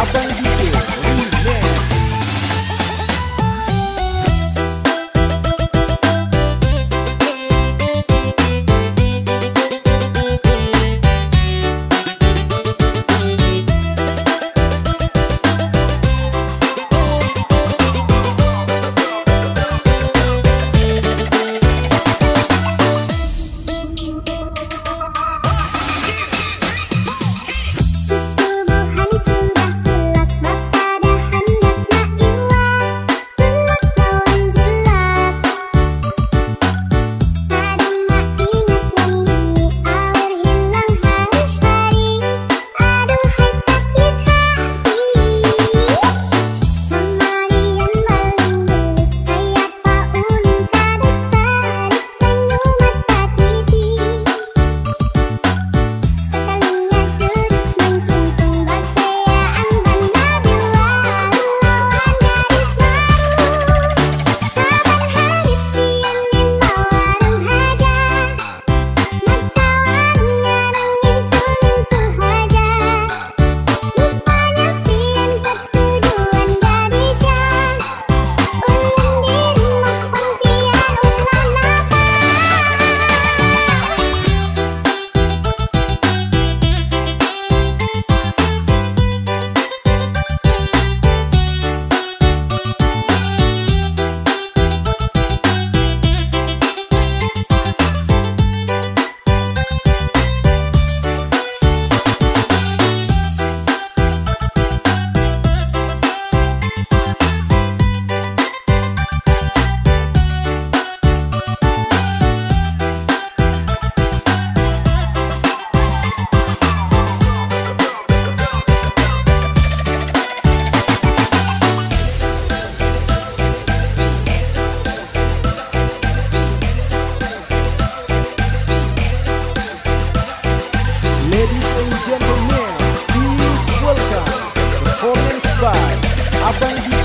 啊 Ladies and gentlemen, please welcome performance by Abang